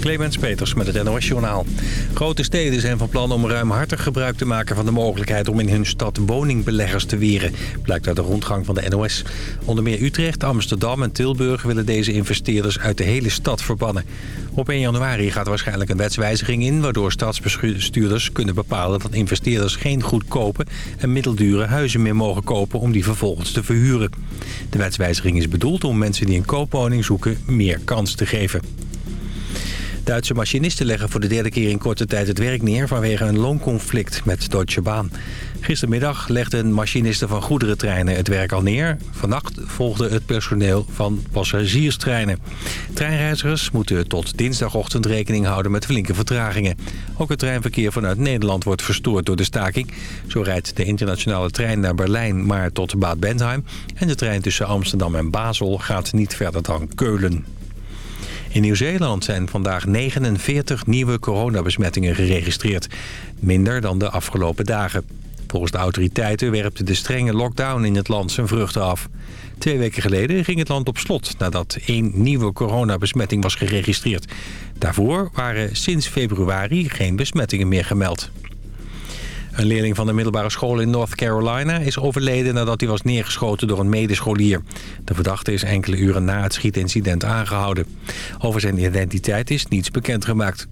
Clemens Peters met het NOS Journaal. Grote steden zijn van plan om ruimhartig gebruik te maken van de mogelijkheid om in hun stad woningbeleggers te weren. Blijkt uit de rondgang van de NOS. Onder meer Utrecht, Amsterdam en Tilburg willen deze investeerders uit de hele stad verbannen. Op 1 januari gaat waarschijnlijk een wetswijziging in... waardoor stadsbestuurders kunnen bepalen dat investeerders geen goedkope en middeldure huizen meer mogen kopen om die vervolgens te verhuren. De wetswijziging is bedoeld om mensen die een koopwoning zoeken meer kans te geven. Duitse machinisten leggen voor de derde keer in korte tijd het werk neer... vanwege een loonconflict met Deutsche Bahn. Gistermiddag legden machinisten van goederentreinen het werk al neer. Vannacht volgde het personeel van passagierstreinen. Treinreizigers moeten tot dinsdagochtend rekening houden met flinke vertragingen. Ook het treinverkeer vanuit Nederland wordt verstoord door de staking. Zo rijdt de internationale trein naar Berlijn maar tot Bad Bentheim... en de trein tussen Amsterdam en Basel gaat niet verder dan Keulen. In Nieuw-Zeeland zijn vandaag 49 nieuwe coronabesmettingen geregistreerd. Minder dan de afgelopen dagen. Volgens de autoriteiten werpte de strenge lockdown in het land zijn vruchten af. Twee weken geleden ging het land op slot nadat één nieuwe coronabesmetting was geregistreerd. Daarvoor waren sinds februari geen besmettingen meer gemeld. Een leerling van de middelbare school in North Carolina is overleden nadat hij was neergeschoten door een medescholier. De verdachte is enkele uren na het schietincident aangehouden. Over zijn identiteit is niets bekendgemaakt.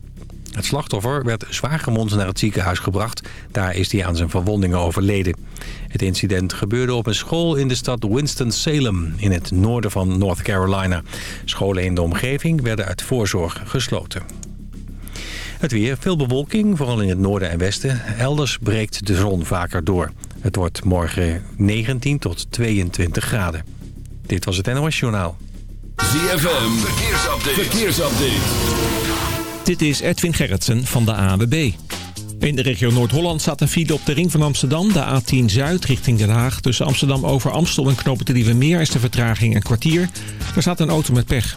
Het slachtoffer werd zwaar gewond naar het ziekenhuis gebracht. Daar is hij aan zijn verwondingen overleden. Het incident gebeurde op een school in de stad Winston-Salem... in het noorden van North Carolina. Scholen in de omgeving werden uit voorzorg gesloten. Het weer, veel bewolking, vooral in het noorden en westen. Elders breekt de zon vaker door. Het wordt morgen 19 tot 22 graden. Dit was het NOS Journaal. ZFM, verkeersupdate. verkeersupdate. Dit is Edwin Gerritsen van de AWB. In de regio Noord-Holland staat een file op de ring van Amsterdam, de A10 Zuid richting Den Haag. Tussen Amsterdam over Amstel en Knopen Meer is de vertraging een kwartier. Er staat een auto met pech.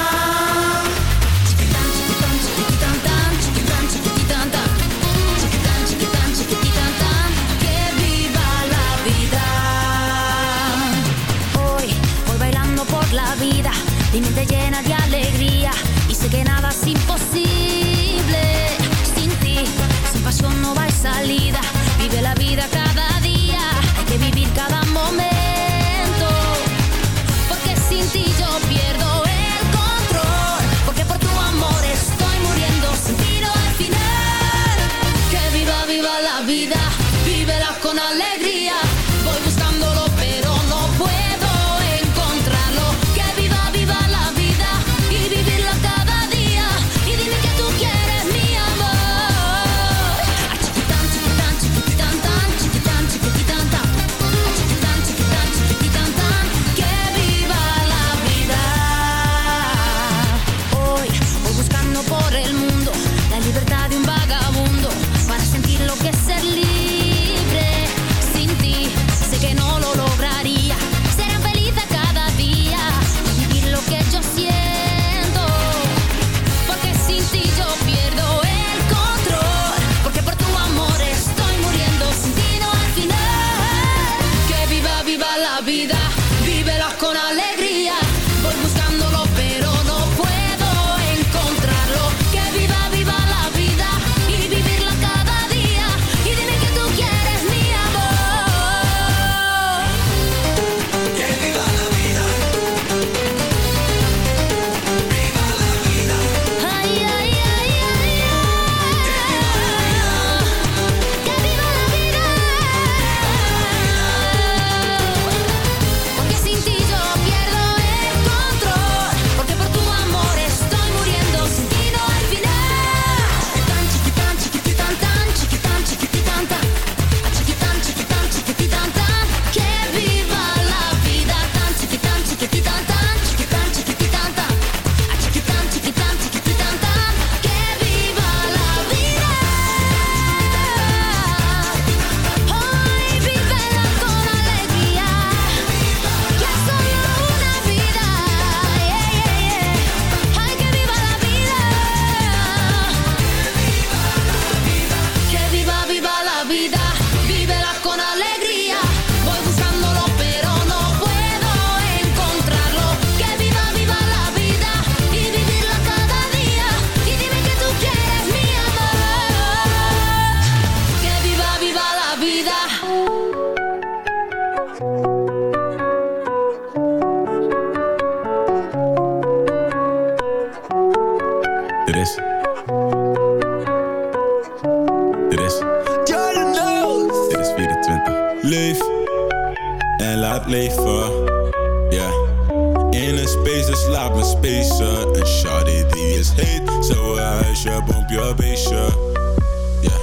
Que nada es laat leven. Yeah. In een space, dus laat me spacen. En shawty die is heet, zo een huisje, boompje, beestje. Yeah.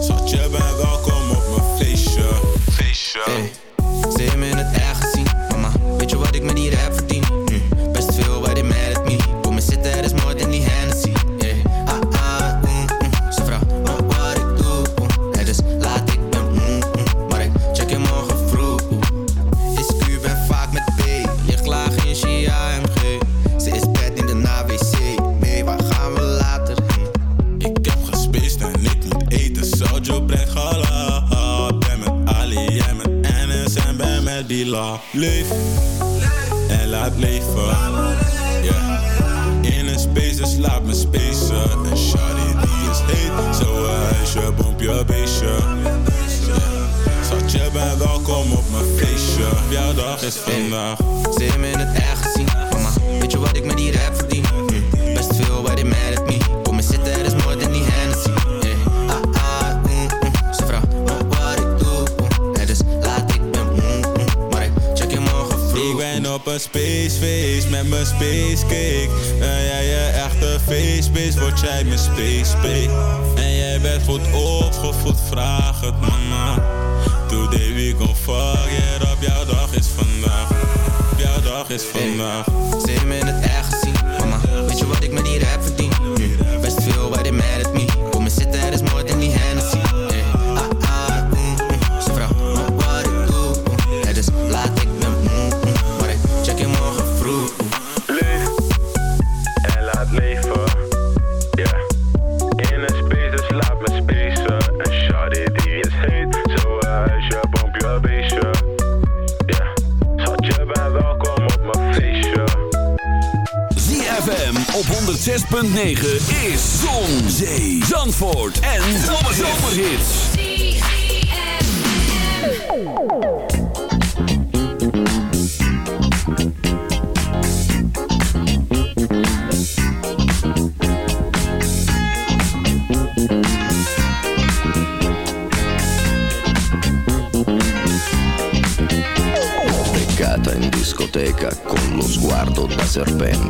Schat, je bent welkom op mijn feestje. Feestje. Hey, ze hebben me in het echt gezien, mama. Weet je wat ik met die rap 106.9 is Zon, Zee, Zandvoort en Zomerhits. beccata in discoteca con lo sguardo da serpente.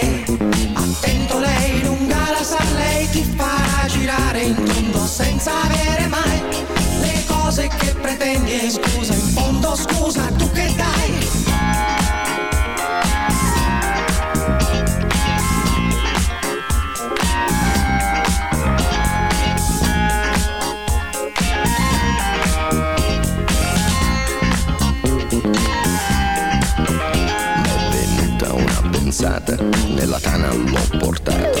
E scusa, in fondo scusa, tu che dai? una pensata, nella tana l'ho portata,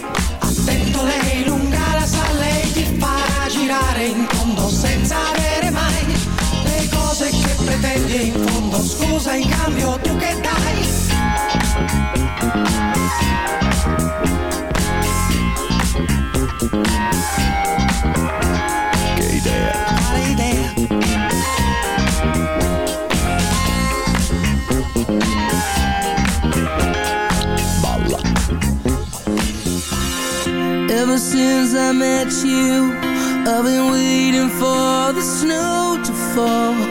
pretendi in fondo scusa in cambio tu che dai? Che idea. Idea. Balla. Ever since I met you I've been waiting for the snow to fall.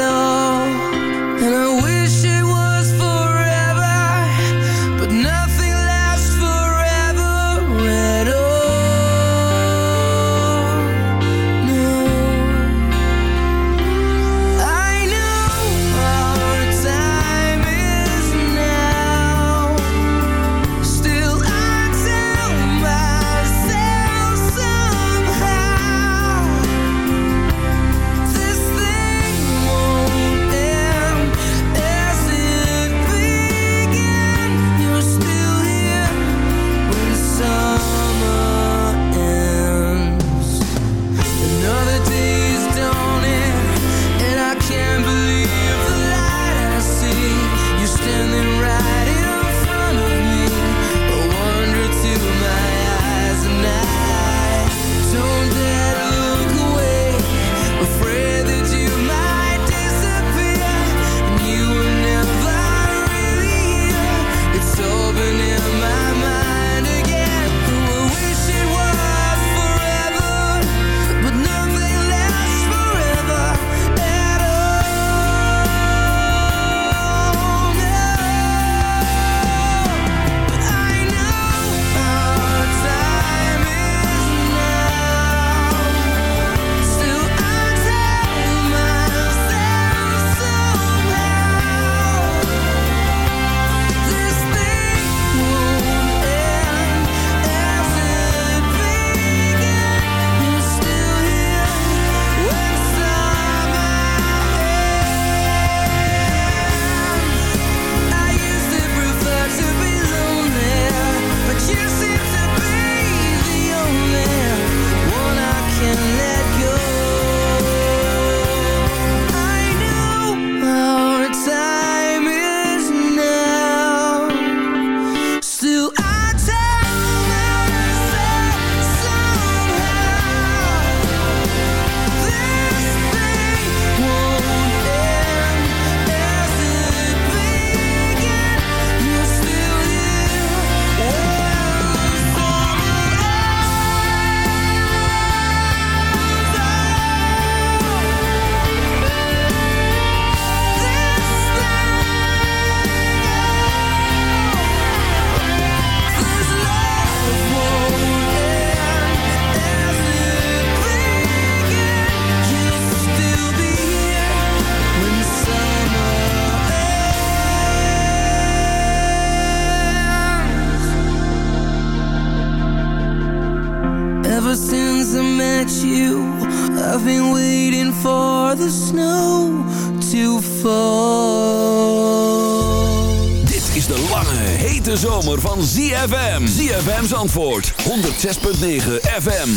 Zandvoort 106.9 FM.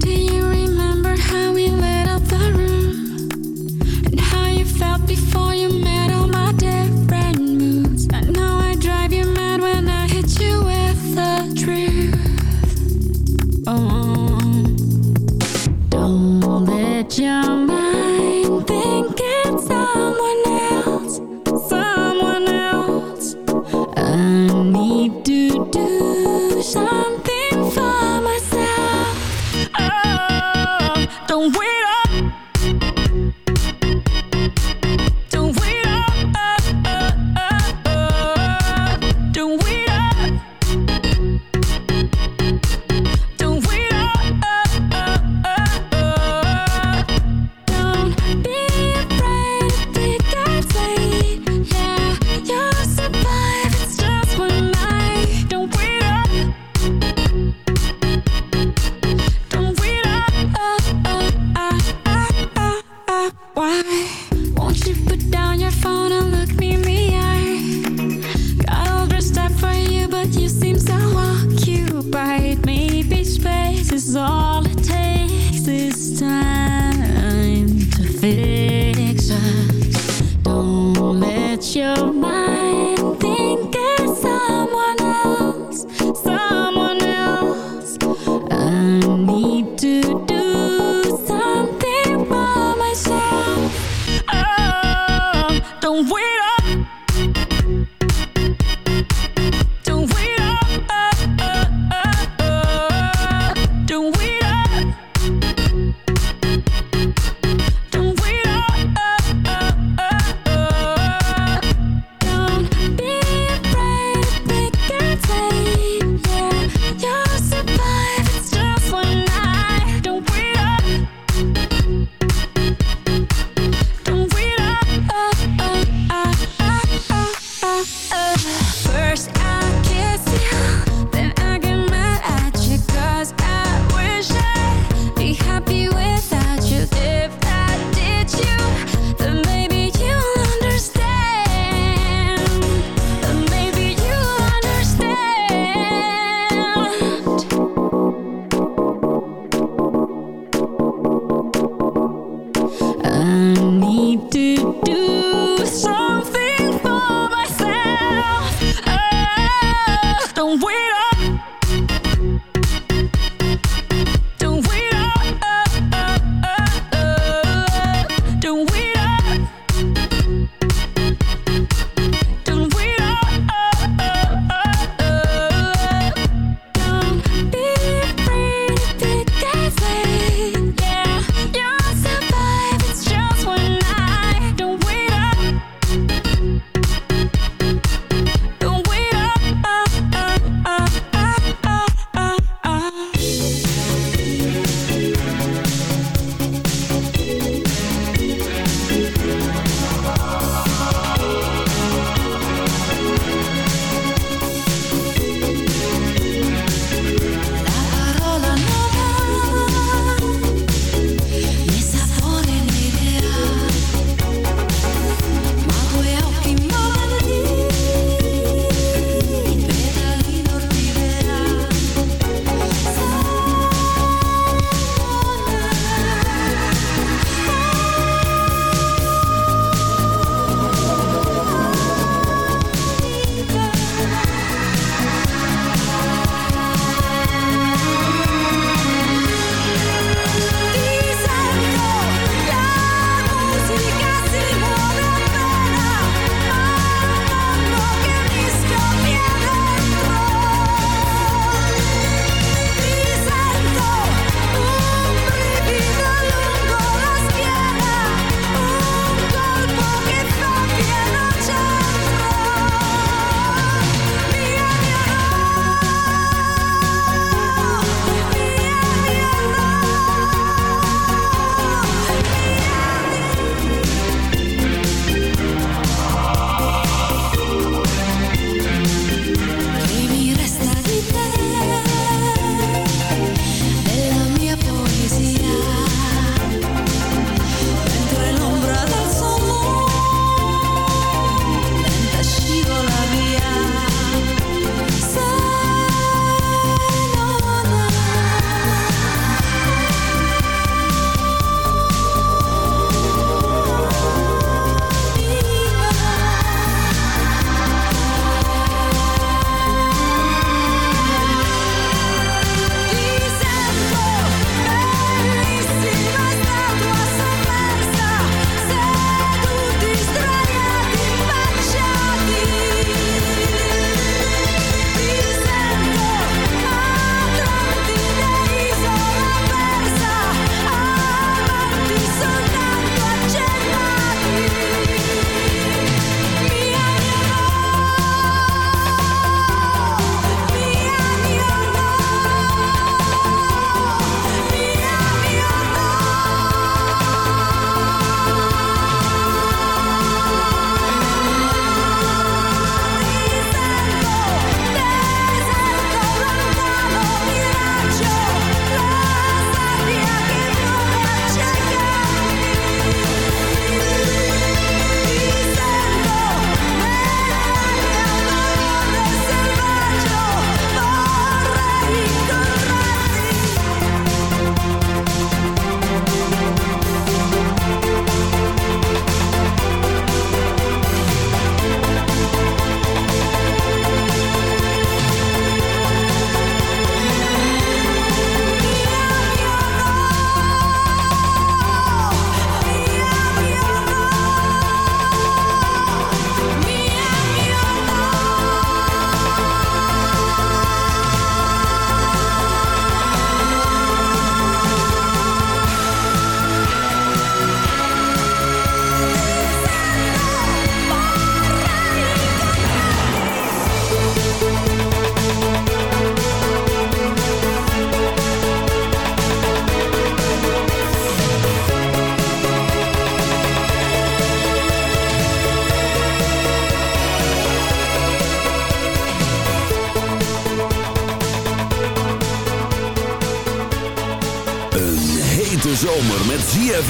Do you remember how we lit up the room? And how you felt before you met all my different moods? I know I drive you mad when I hit you with the truth. Oh, don't let you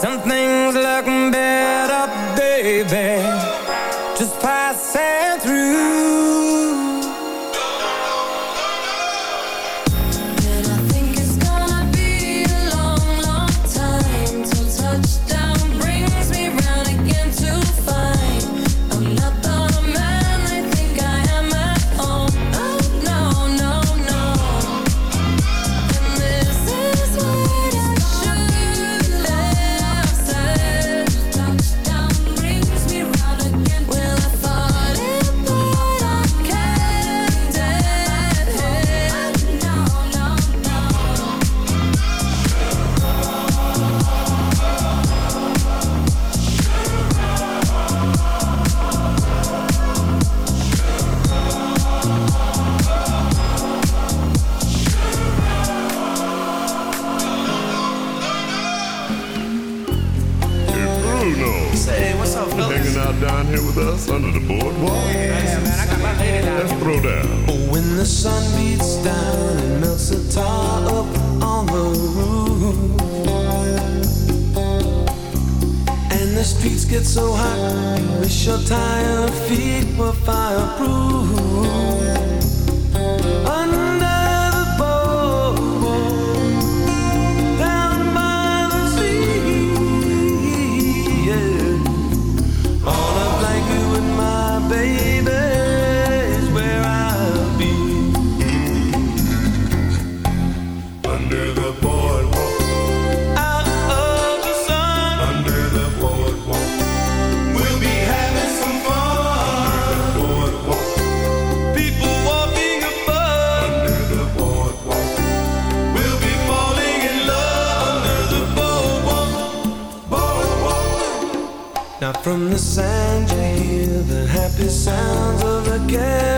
Some things look better, baby. Just From the sand, I hear the happy sounds of a cat.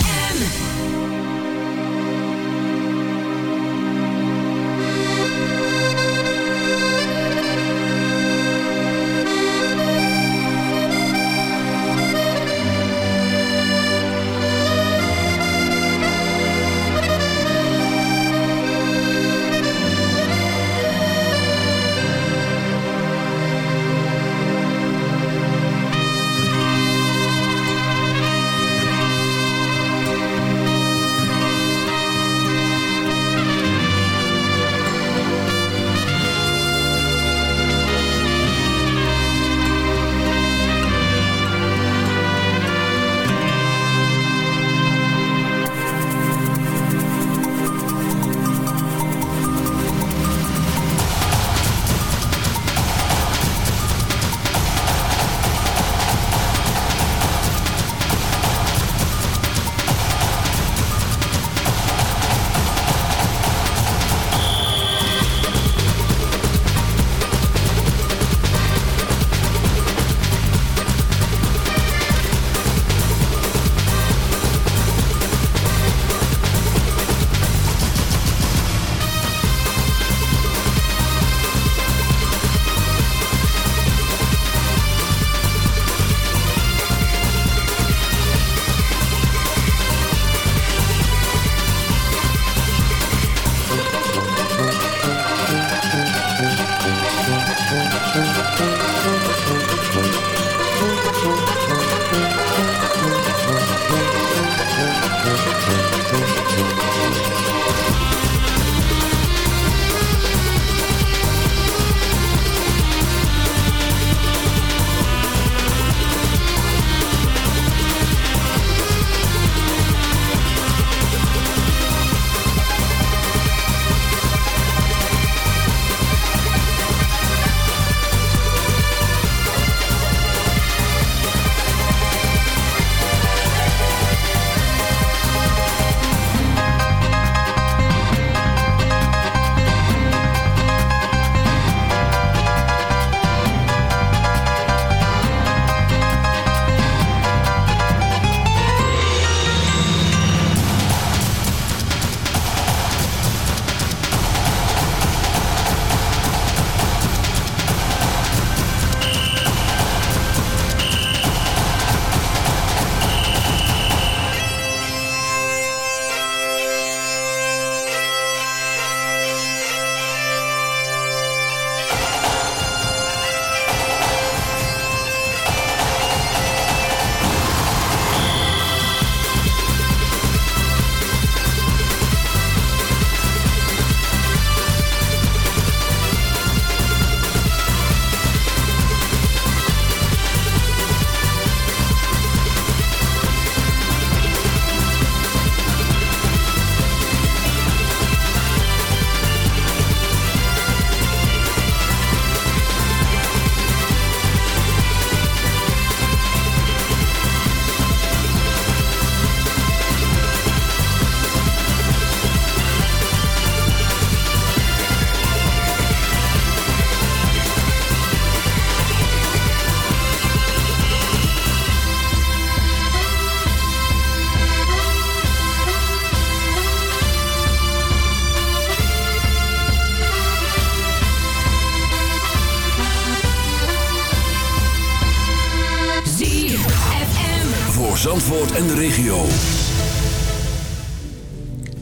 Regio.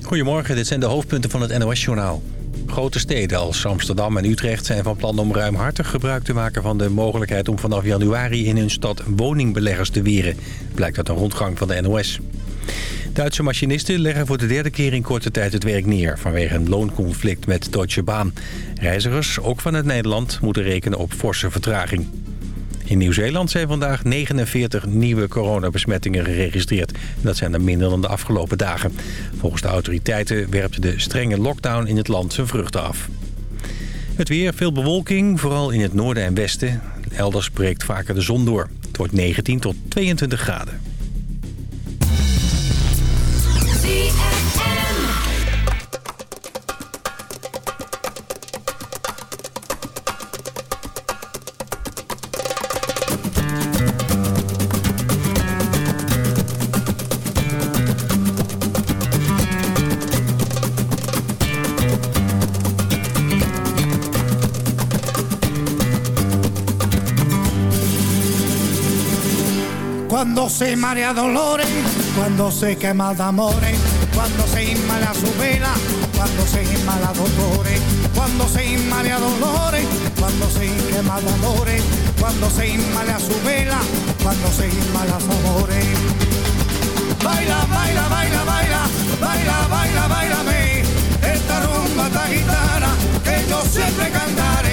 Goedemorgen, dit zijn de hoofdpunten van het NOS-journaal. Grote steden als Amsterdam en Utrecht zijn van plan om ruimhartig gebruik te maken van de mogelijkheid om vanaf januari in hun stad woningbeleggers te weren. Blijkt uit een rondgang van de NOS. Duitse machinisten leggen voor de derde keer in korte tijd het werk neer... vanwege een loonconflict met Deutsche Bahn. Reizigers, ook vanuit Nederland, moeten rekenen op forse vertraging. In Nieuw-Zeeland zijn vandaag 49 nieuwe coronabesmettingen geregistreerd. Dat zijn er minder dan de afgelopen dagen. Volgens de autoriteiten werpt de strenge lockdown in het land zijn vruchten af. Het weer, veel bewolking, vooral in het noorden en westen. Elders breekt vaker de zon door. Het wordt 19 tot 22 graden. Cuando se marea dolores, cuando se quema de amores, cuando se inmala su vela, cuando se inmala dolores, cuando se inmala dolores, cuando se quema de amores, cuando se inmala su vela, cuando se inmala su amores. Baila, baila, baila, baila, baila, baila, bailame, esta rumba esta gitana, que yo siempre cantaré,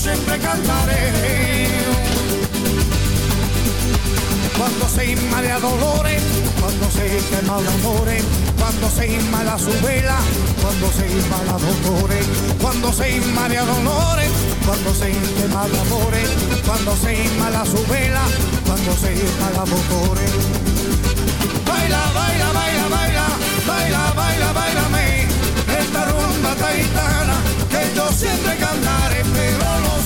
siempre cantaré. Cuando se inmala dolores, cuando se quema amores, cuando se inmala su vela, cuando se inmala dolores, cuando se inmala dolores, cuando se quema amores, cuando se inmala su vela, cuando se inmala dolores. Baila, baila, baila, baila, baila, baila, bailame, esta rumba taitana, que yo siempre cantaré,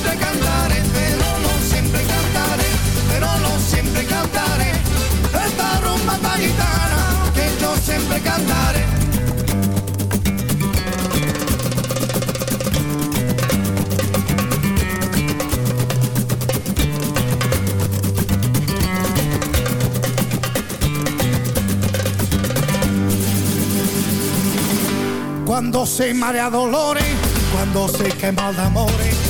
Siempre cantaré, pero no siempre cantaré, pero no siempre cantaré. Esta rumba esta gitana que yo siempre cantaré. Cuando se marea dolores, cuando se quema de amores,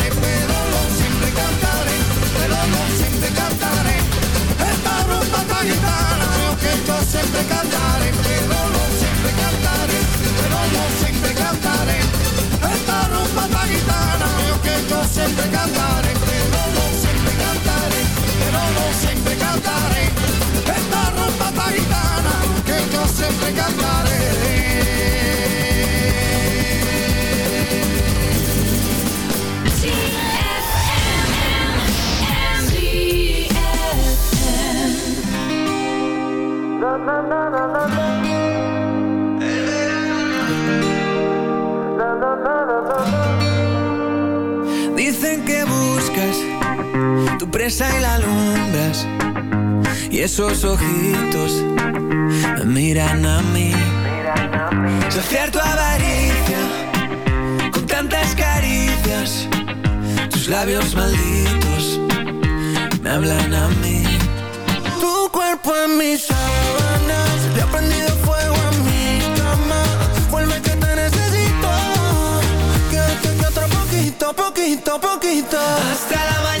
yo siempre cantaré, pero no siempre cantaré, pero no siempre cantaré. Esta rumba esta gitana, que yo siempre cantaré, pero no siempre cantaré, pero no siempre cantaré. Esta rumba esta gitana, que yo siempre cantaré. Dicen que buscas tu presa y la alumbras. Y esos ojitos me miran a mí. Saciar tu avaricia con tantas caricias. Tus labios malditos me hablan a mí. Tu cuerpo en mis sábanas. Le ha prendido fuego a mi cama. Vuelve que te necesito. Quédate aquí otro poquito, poquito, poquito. Hasta la mañana,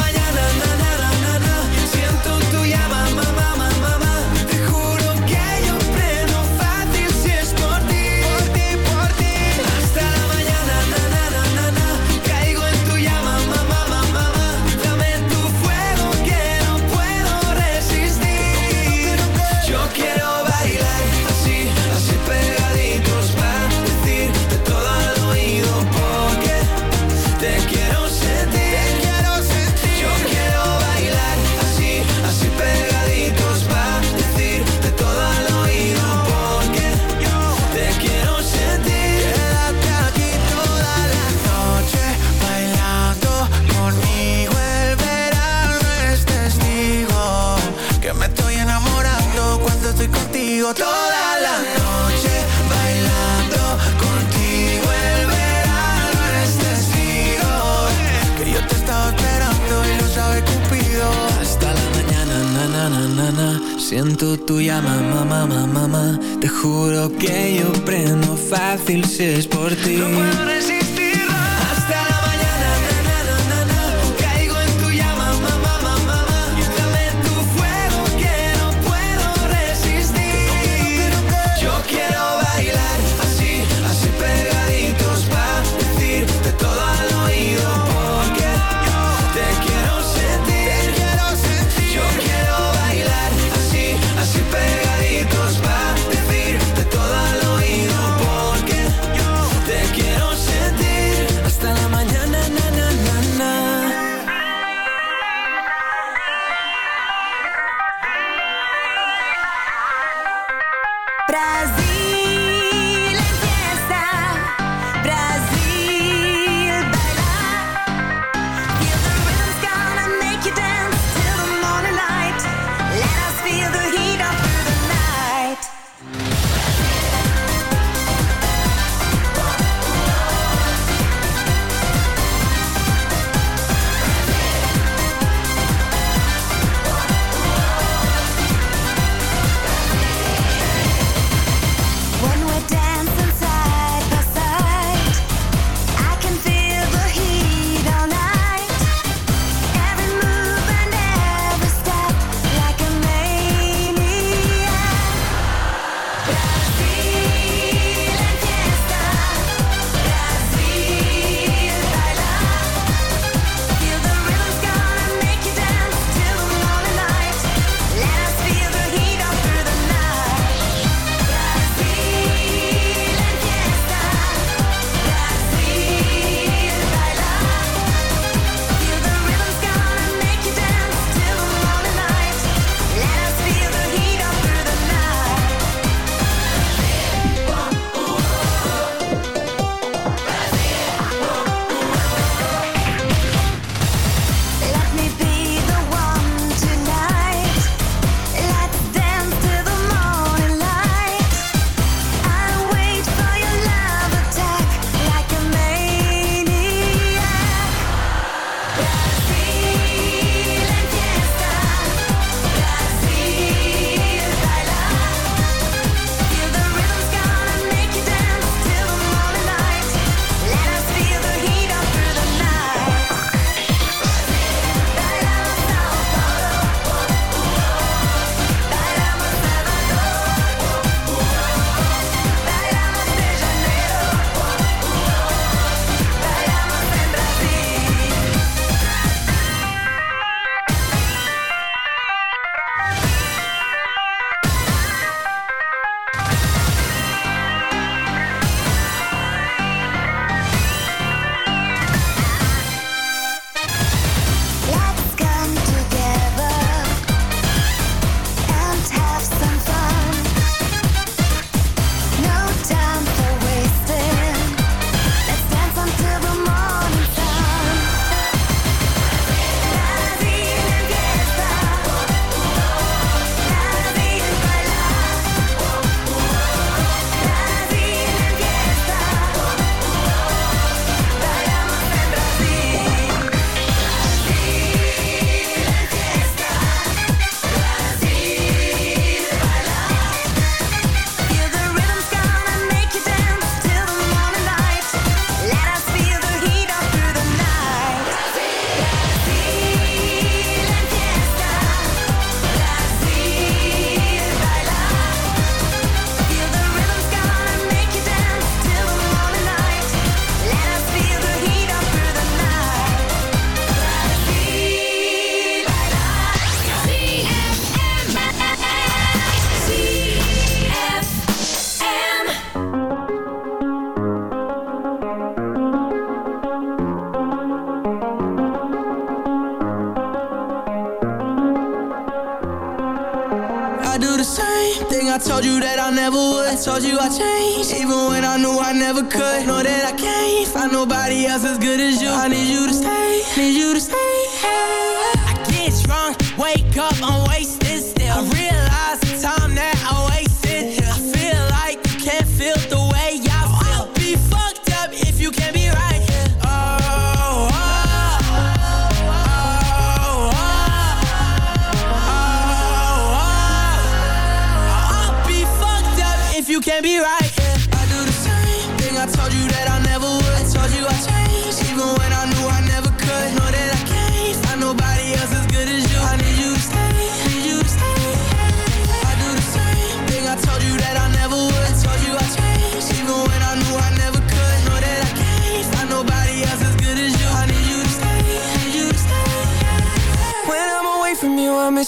Toda la noche bailando contigo el verano es testigo eh, que yo te estaba esperando y lo sabe Cupido. Hasta la mañana, na na na na na. Siento tu llama, mamá, mamá, mamá. Te juro que yo prendo fácil si es por ti. No puedo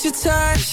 your touch.